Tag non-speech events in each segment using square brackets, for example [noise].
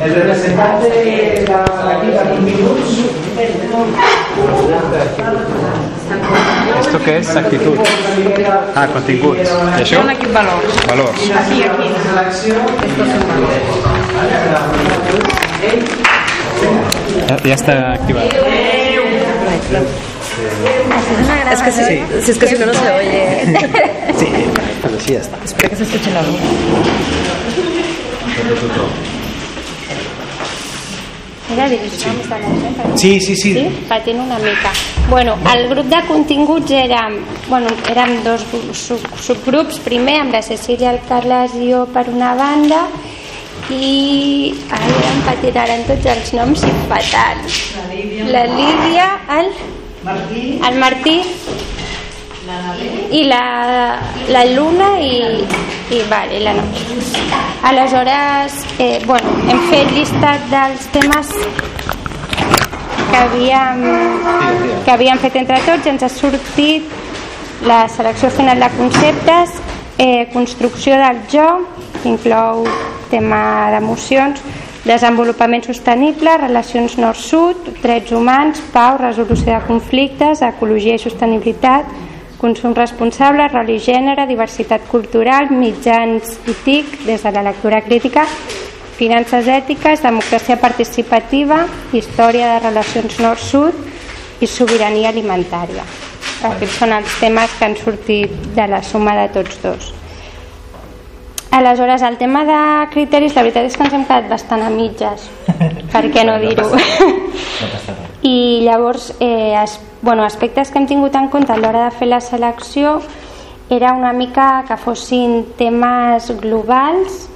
El representante de la minuts. ¿Esto qué es? Actitud. Ah, continguts. I això? Un equip valors. Valors. Aquí, aquí. Ja, ja està activat. Es que si, si es que si no, no se oye. [laughs] Sí, pues així ja està. Espero que s'escuche la de la gent. Sí, sí, sí. Sí, patint una mica. Bueno, el grup de continguts érem, bueno, érem dos gru- sub, subgrups, primer amb la Cecília, el Carles i jo per una banda i ara em patinaran tots els noms i fatal. La Lídia, el, el Martí i la, la Luna i, i, vale, la Noia. Aleshores, eh, bueno, hem fet llistat dels temes que havíem, que havíem fet entre tots i ens ha sortit la selecció final de conceptes, eh, construcció del jo, inclou tema d'emocions, desenvolupament sostenible, relacions nord-sud, drets humans, pau, resolució de conflictes, ecologia i sostenibilitat, consum responsable, rol i gènere, diversitat cultural, mitjans i TIC des de la lectura crítica, finances ètiques, democràcia participativa, història de relacions nord-sud i sobirania alimentària. Aquests són els temes que han sortit de la suma de tots dos. Aleshores, el tema de criteris, la veritat és que ens hem quedat bastant a mitges, per [laughs] què no dir-ho? [laughs] I llavors, eh, es, bueno, aspectes que hem tingut en compte a l'hora de fer la selecció era una mica que fossin temes globals,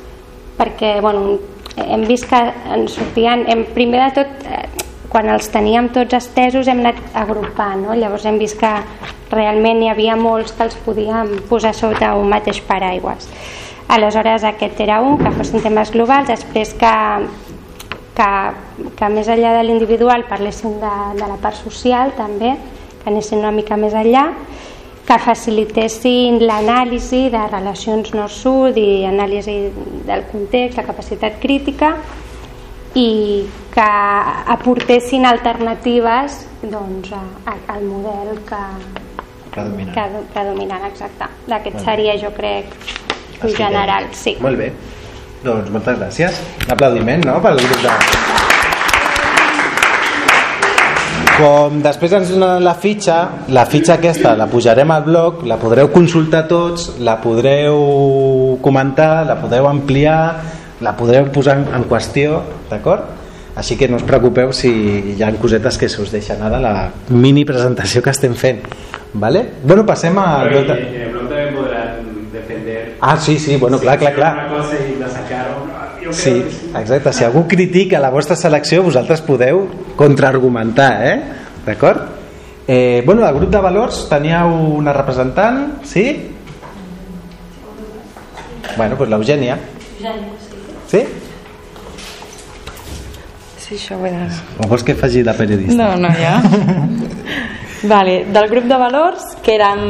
perquè bueno, hem vist que ens sortien, hem, primer de tot, eh, quan els teníem tots estesos hem anat agrupant, no? llavors hem vist que realment hi havia molts que els podíem posar sota un mateix paraigües. Aleshores aquest era un, que fossin temes globals, després que, que, que més enllà de l'individual parlessin de, de la part social també, que anessin una mica més enllà, que facilitessin l'anàlisi de relacions nord-sud i anàlisi del context, la capacitat crítica i que aportessin alternatives doncs, a, a, al model que, Predominant. que, predominant exacte. D'aquest seria, jo crec, en general, sí. Molt bé. Doncs moltes gràcies. Un aplaudiment, no?, pel grup de... Com després ens donen la fitxa, la fitxa aquesta la pujarem al blog, la podreu consultar tots, la podreu comentar, la podeu ampliar, la podreu posar en, qüestió, d'acord? Així que no us preocupeu si hi ha cosetes que se us deixen ara la mini presentació que estem fent. Vale? Bueno, passem a... Pero en el blog también podrán defender Ah, sí, sí, bueno, clar, clar, clar. una cosa y la sacaron. Sí. exacte. Si algú critica la vostra selecció, vosaltres podeu contraargumentar, eh? D'acord? Eh, bueno, el grup de valors teníeu una representant, sí? Bueno, doncs l'Eugènia. Sí? Sí, això ho he de... O vols que faci de periodista? No, no, ja. [laughs] vale, del grup de valors, que eren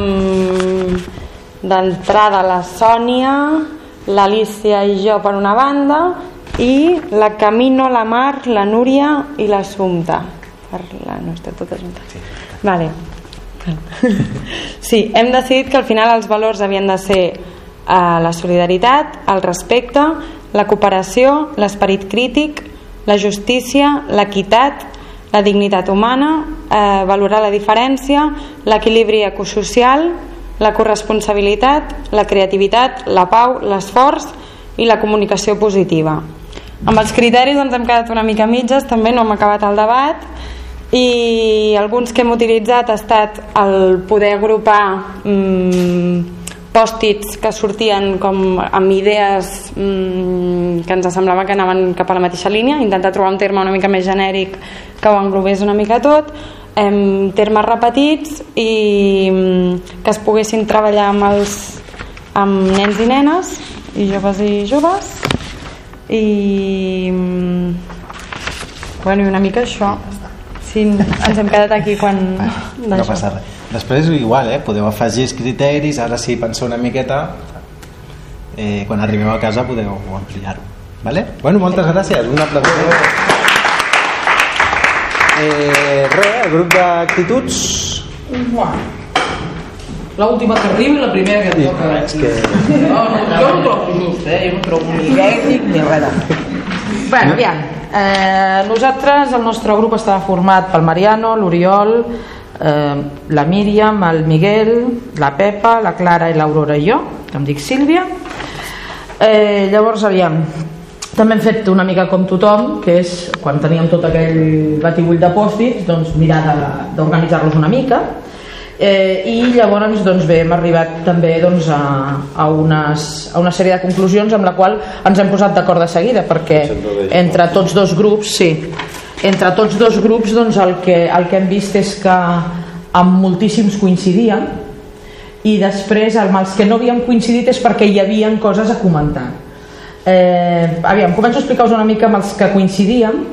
d'entrada la Sònia, l'Alicia i jo per una banda, i la Camino, la Mar, la Núria i l'Assumpta. Per la nostra, totes juntes. Sí. Vale. Sí, hem decidit que al final els valors havien de ser eh, la solidaritat, el respecte, la cooperació, l'esperit crític, la justícia, l'equitat, la dignitat humana, eh, valorar la diferència, l'equilibri ecosocial, la corresponsabilitat, la creativitat, la pau, l'esforç i la comunicació positiva. Amb els criteris ens hem quedat una mica mitges, també no hem acabat el debat, i alguns que hem utilitzat ha estat el poder agrupar mm, pòstits que sortien com amb idees mm, que ens semblava que anaven cap a la mateixa línia, intentar trobar un terme una mica més genèric que ho englobés una mica tot, em, termes repetits i mm, que es poguessin treballar amb, els, amb nens i nenes i joves i joves i mm, bueno, i una mica això sí, ens hem quedat aquí quan No d'això. passa res. Després igual, eh? podeu afegir els criteris, ara si penseu una miqueta, eh, quan arribeu a casa podeu ampliar-ho. Vale? Bueno, moltes gràcies. Un aplaudiment. Eh, res, el grup d'actituds... L'última que arriba i la primera que et toca. És que... No, no, jo no trobo just, eh? Jo no trobo ni ètic ni res. Bueno, aviam. Eh, nosaltres, el nostre grup estava format pel Mariano, l'Oriol, eh, la Míriam, el Miguel, la Pepa, la Clara i l'Aurora i jo, que em dic Sílvia. Eh, llavors, aviam, també hem fet una mica com tothom, que és quan teníem tot aquell batibull de pòstits, doncs mirar d'organitzar-los una mica. Eh, I llavors doncs bé, hem arribat també doncs, a, a, unes, a una sèrie de conclusions amb la qual ens hem posat d'acord de seguida perquè entre tots dos grups sí, entre tots dos grups doncs, el, que, el que hem vist és que amb moltíssims coincidíem i després amb els que no havíem coincidit és perquè hi havia coses a comentar eh, aviam, començo a explicar-vos una mica amb els que coincidíem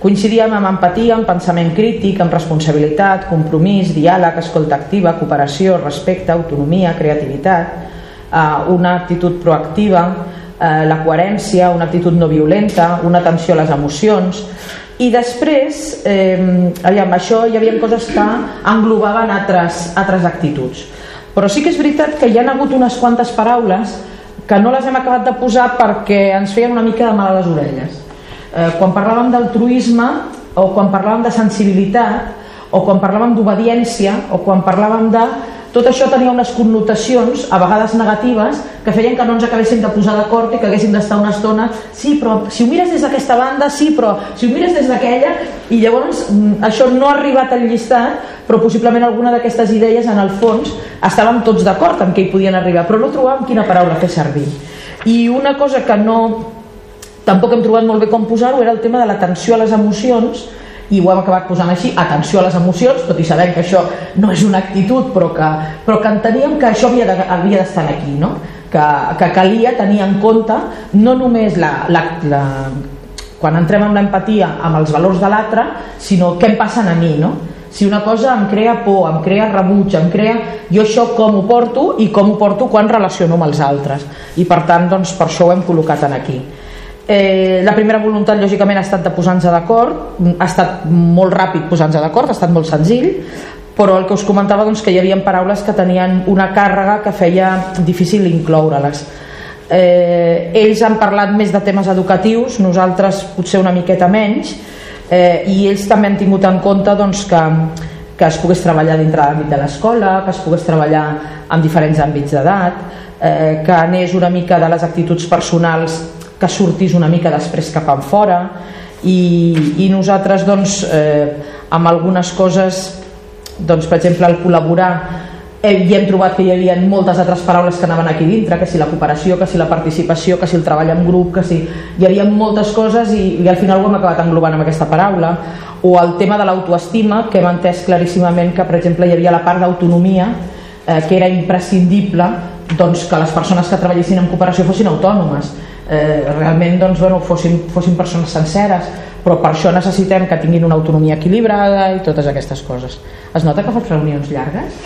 coincidíem amb empatia, amb pensament crític, amb responsabilitat, compromís, diàleg, escolta activa, cooperació, respecte, autonomia, creativitat, eh, una actitud proactiva, eh, la coherència, una actitud no violenta, una atenció a les emocions, i després, eh, aviam, això hi havia coses que englobaven altres, altres actituds. Però sí que és veritat que hi ha hagut unes quantes paraules que no les hem acabat de posar perquè ens feien una mica de mal a les orelles. Eh, quan parlàvem d'altruisme o quan parlàvem de sensibilitat o quan parlàvem d'obediència o quan parlàvem de... Tot això tenia unes connotacions, a vegades negatives, que feien que no ens acabéssim de posar d'acord i que haguéssim d'estar una estona sí, però si ho mires des d'aquesta banda, sí, però si ho mires des d'aquella i llavors mm, això no ha arribat al llistat però possiblement alguna d'aquestes idees en el fons estàvem tots d'acord en què hi podien arribar. Però no trobàvem quina paraula fer servir. I una cosa que no tampoc hem trobat molt bé com posar-ho era el tema de l'atenció a les emocions i ho hem acabat posant així, atenció a les emocions tot i sabem que això no és una actitud però que, però que enteníem que això havia de- havia d'estar de, aquí no? que, que calia tenir en compte no només la, la, la, quan entrem en l'empatia amb els valors de l'altre sinó què em passen a mi no? si una cosa em crea por, em crea rebuig em crea, jo això com ho porto i com ho porto quan relaciono amb els altres i per tant doncs, per això ho hem col·locat en aquí Eh, la primera voluntat lògicament ha estat de posar-nos d'acord. Ha estat molt ràpid posar-nos d'acord ha estat molt senzill però el que us comentava doncs, que hi havia paraules que tenien una càrrega que feia difícil incloure-les. Eh, ells han parlat més de temes educatius nosaltres potser una miqueta menys eh, i ells també han tingut en compte doncs, que, que es pogués treballar dintre de l'àmbit de l'escola que es pogués treballar en diferents àmbits d'edat eh, que anés una mica de les actituds personals que sortís una mica després cap en fora. I, i nosaltres doncs, eh, amb algunes coses doncs, per exemple el col·laborar eh, i hem trobat que hi havia moltes altres paraules que anaven aquí dintre, que si la cooperació, que si la participació, que si el treball en grup, que si... hi havia moltes coses i, i al final ho hem acabat englobant amb aquesta paraula. O el tema de l'autoestima que hem entès claríssimament que per exemple hi havia la part d'autonomia eh, que era imprescindible doncs, que les persones que treballessin en cooperació fossin autònomes eh, realment doncs, bueno, fossin, fossin persones senceres però per això necessitem que tinguin una autonomia equilibrada i totes aquestes coses. Es nota que faig reunions llargues?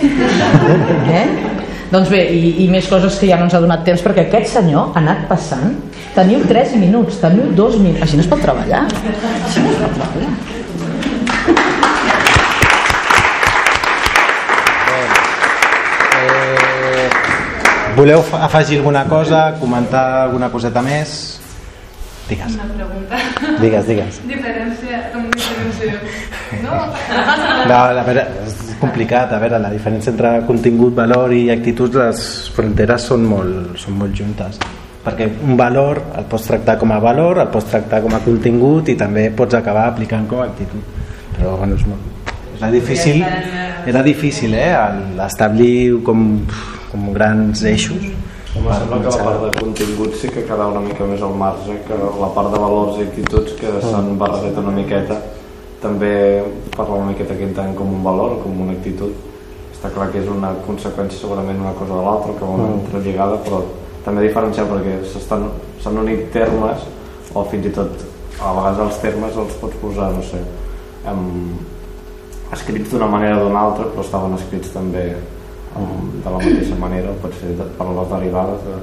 [laughs] eh? doncs bé, i, i més coses que ja no ens ha donat temps perquè aquest senyor ha anat passant. Teniu 3 minuts, teniu 2 minuts. Així no es pot treballar. Així no es pot treballar voleu afegir alguna cosa, comentar alguna coseta més? Digues. Una pregunta. Digues, digues. Diferència, com diferència... No, [laughs] No, a veure, és complicat, a veure, la diferència entre contingut, valor i actituds, les fronteres són molt, són molt juntes perquè un valor el pots tractar com a valor, el pots tractar com a contingut i també pots acabar aplicant com a actitud però bueno, és molt, era difícil era difícil eh, establir com, com grans eixos. Home, per sembla que la part de contingut sí que queda una mica més al marge que la part de valors i actituds que s'han barrejat una miqueta també parla una miqueta que entenen com un valor, com una actitud. Està clar que és una conseqüència segurament una cosa de l'altra, que va una Mm. entrelligada però també diferenciar perquè s'han unit termes o fins i tot a vegades els termes els pots posar, no sé amb, escrits d'una manera o d'una altra però estaven escrits també um, de la mateixa manera o pot ser de, per les derivades de,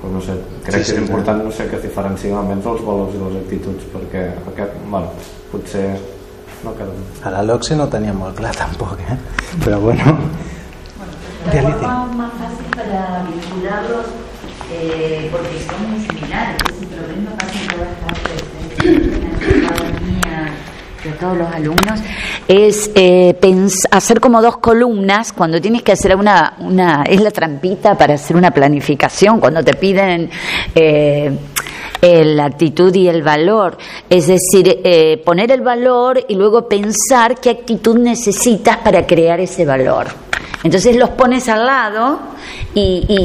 però no sé, crec Sí, que sí, és important no sé, que es diferencien almenys els valors i les actituds perquè aquest, bueno, potser no queda A la LOCSE no tenía muy claro tampoco, ¿eh? Pero bueno. La Realice. forma más fácil para vincularlos, eh, porque son muy similares, es un problema casi en todas partes, en la academia, de todos los alumnos, es eh, hacer como dos columnas cuando tienes que hacer una, una, es la trampita para hacer una planificación, cuando te piden... eh, la actitud y el valor, es decir, eh, poner el valor y luego pensar qué actitud necesitas para crear ese valor. Entonces los pones al lado y-